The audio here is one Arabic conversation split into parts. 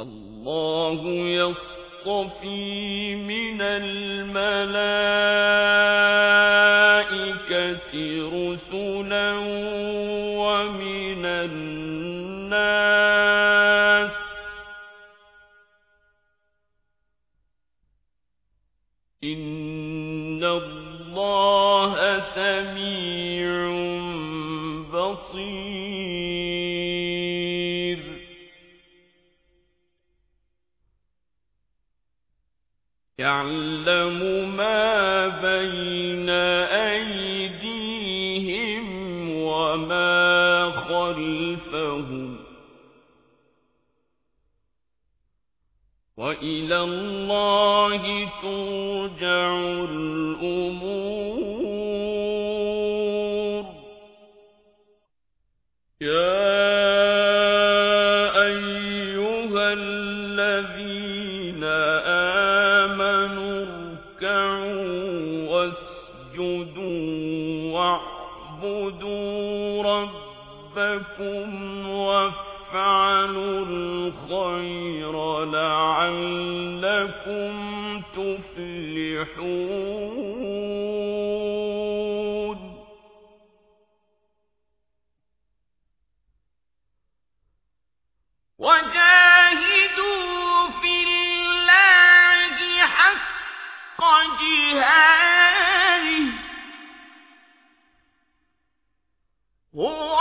الله يصطفي من الملائكة إن الله سميع بصير يعلم ما بين أيديهم وما خلفهم وإلى الله ترجع الأمور. يا أيها الذين آمنوا اركعوا واسجدوا واعبدوا ربكم وافعلوا الخير لعلكم تفلحون. وجاهدوا في الله حق جهاده. هو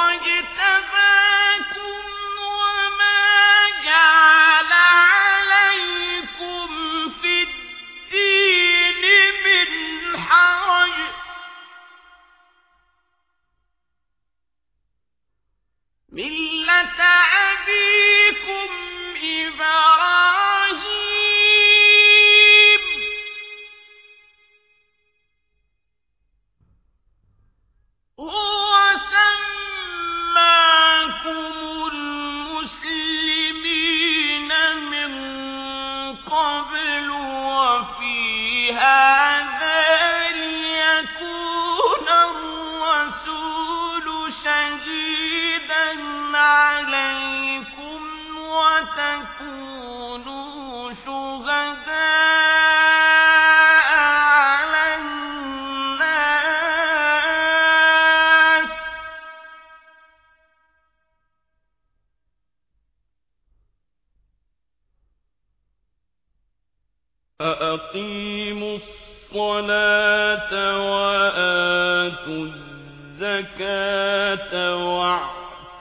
ملة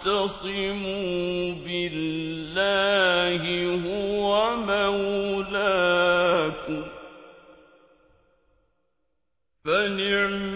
واعتصموا بالله هو مولاكم فنعم المولى